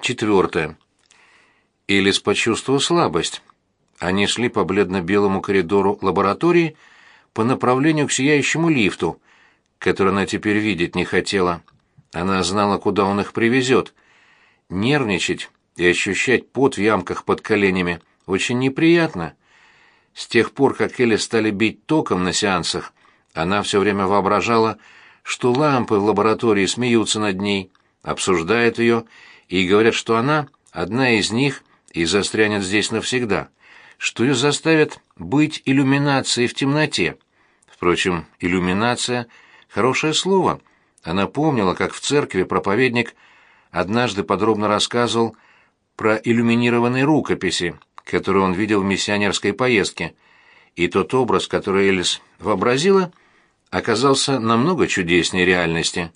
Четвертое. Элис почувствовал слабость. Они шли по бледно-белому коридору лаборатории по направлению к сияющему лифту, который она теперь видеть не хотела. Она знала, куда он их привезет. Нервничать и ощущать пот в ямках под коленями очень неприятно. С тех пор, как Элли стали бить током на сеансах, она все время воображала, что лампы в лаборатории смеются над ней, обсуждают ее и говорят, что она одна из них и застрянет здесь навсегда, что ее заставят быть иллюминацией в темноте. Впрочем, иллюминация — хорошее слово. Она помнила, как в церкви проповедник однажды подробно рассказывал про иллюминированные рукописи, которые он видел в миссионерской поездке, и тот образ, который Элис вообразила, оказался намного чудеснее реальности.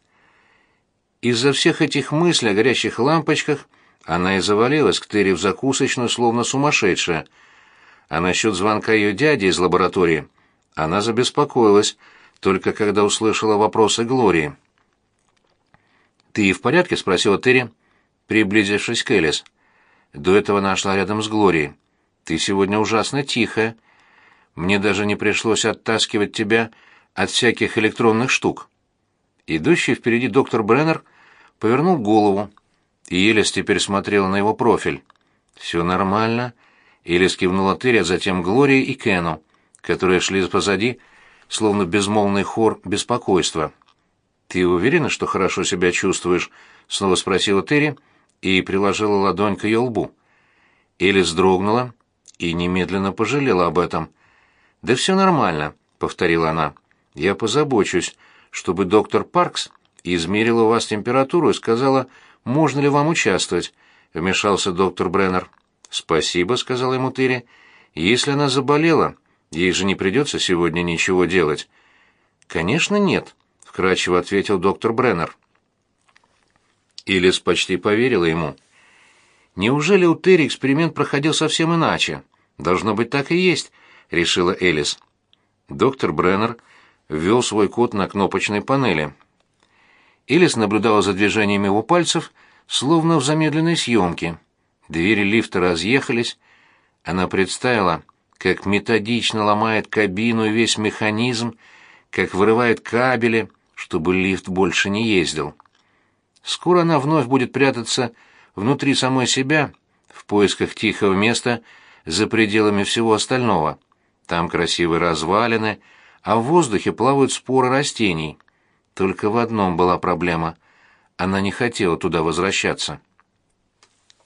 Из-за всех этих мыслей о горящих лампочках она и завалилась к Терри в закусочную, словно сумасшедшая. А насчет звонка ее дяди из лаборатории она забеспокоилась, только когда услышала вопросы Глории. «Ты в порядке?» — спросила Терри, приблизившись к Элис. До этого она шла рядом с Глорией. «Ты сегодня ужасно тихая. Мне даже не пришлось оттаскивать тебя от всяких электронных штук». Идущий впереди доктор Бреннер повернул голову, и Элис теперь смотрела на его профиль. «Все нормально», — Элис кивнула Терри, а затем Глории и Кену, которые шли позади, словно безмолвный хор беспокойства. «Ты уверена, что хорошо себя чувствуешь?» — снова спросила Терри и приложила ладонь к ее лбу. Элис дрогнула и немедленно пожалела об этом. «Да все нормально», — повторила она. «Я позабочусь, чтобы доктор Паркс измерила у вас температуру и сказала, можно ли вам участвовать», — вмешался доктор Бреннер. «Спасибо», — сказала ему Терри. «Если она заболела, ей же не придется сегодня ничего делать». «Конечно, нет», — вкрадчиво ответил доктор Бреннер. Элис почти поверила ему. «Неужели у Терри эксперимент проходил совсем иначе? Должно быть, так и есть», — решила Элис. Доктор Бреннер ввел свой код на кнопочной панели. Элис наблюдала за движением его пальцев, словно в замедленной съемке. Двери лифта разъехались. Она представила, как методично ломает кабину и весь механизм, как вырывает кабели, чтобы лифт больше не ездил. Скоро она вновь будет прятаться внутри самой себя, в поисках тихого места за пределами всего остального. Там красивые развалины, а в воздухе плавают споры растений. Только в одном была проблема. Она не хотела туда возвращаться.